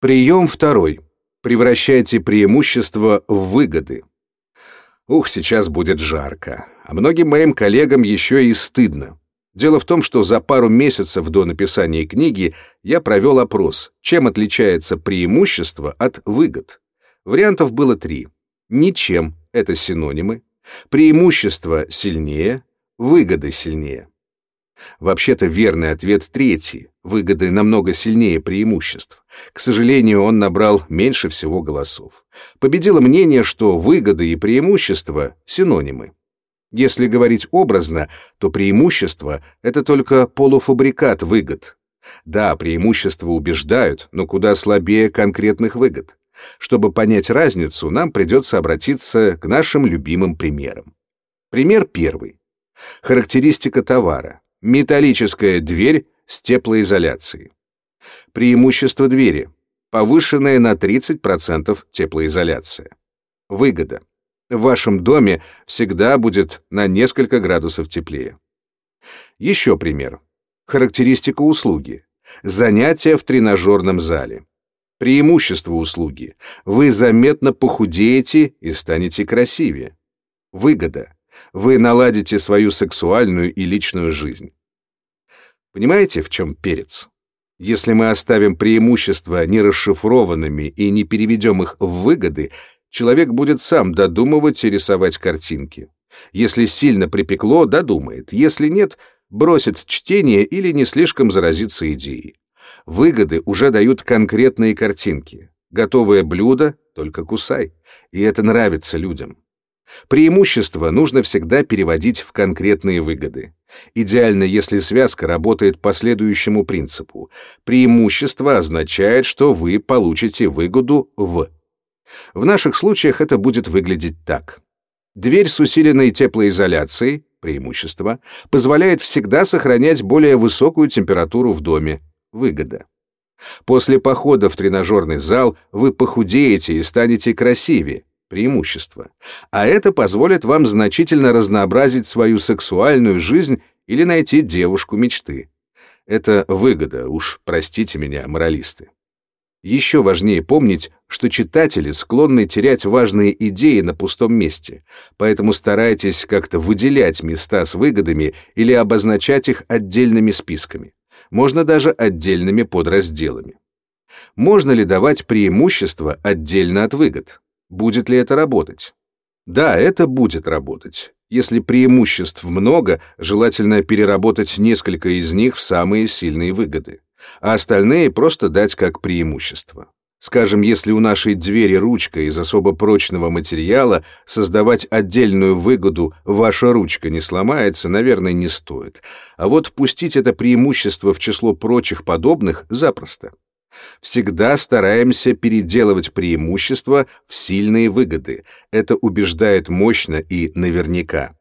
Прием второй. Превращайте преимущества в выгоды. Ух, сейчас будет жарко. А многим моим коллегам еще и стыдно. Дело в том, что за пару месяцев до написания книги я провел опрос, чем отличается преимущество от выгод. Вариантов было три. Ничем — это синонимы. Преимущество сильнее, выгоды сильнее. Вообще-то верный ответ третий. Выгоды намного сильнее преимуществ. К сожалению, он набрал меньше всего голосов. Победило мнение, что выгоды и преимущества — синонимы. Если говорить образно, то преимущество — это только полуфабрикат выгод. Да, преимущества убеждают, но куда слабее конкретных выгод. Чтобы понять разницу, нам придется обратиться к нашим любимым примерам. Пример первый. Характеристика товара. Металлическая дверь с теплоизоляцией. Преимущество двери. Повышенная на 30% теплоизоляция. Выгода. В вашем доме всегда будет на несколько градусов теплее. Еще пример. Характеристика услуги. Занятия в тренажерном зале. Преимущество услуги. Вы заметно похудеете и станете красивее. Выгода вы наладите свою сексуальную и личную жизнь. Понимаете, в чем перец? Если мы оставим преимущества нерасшифрованными и не переведем их в выгоды, человек будет сам додумывать и рисовать картинки. Если сильно припекло, додумает. Если нет, бросит чтение или не слишком заразится идеей. Выгоды уже дают конкретные картинки. Готовое блюдо — только кусай. И это нравится людям. Преимущества нужно всегда переводить в конкретные выгоды. Идеально, если связка работает по следующему принципу. Преимущество означает, что вы получите выгоду в. В наших случаях это будет выглядеть так. Дверь с усиленной теплоизоляцией, преимущество, позволяет всегда сохранять более высокую температуру в доме, выгода. После похода в тренажерный зал вы похудеете и станете красивее, преимущество. А это позволит вам значительно разнообразить свою сексуальную жизнь или найти девушку мечты. Это выгода, уж простите меня, моралисты. Еще важнее помнить, что читатели склонны терять важные идеи на пустом месте, поэтому старайтесь как-то выделять места с выгодами или обозначать их отдельными списками. Можно даже отдельными подразделами. Можно ли давать преимущества отдельно от выгод? Будет ли это работать? Да, это будет работать. Если преимуществ много, желательно переработать несколько из них в самые сильные выгоды, а остальные просто дать как преимущество. Скажем, если у нашей двери ручка из особо прочного материала, создавать отдельную выгоду «ваша ручка не сломается», наверное, не стоит. А вот пустить это преимущество в число прочих подобных запросто. Всегда стараемся переделывать преимущества в сильные выгоды. Это убеждает мощно и наверняка.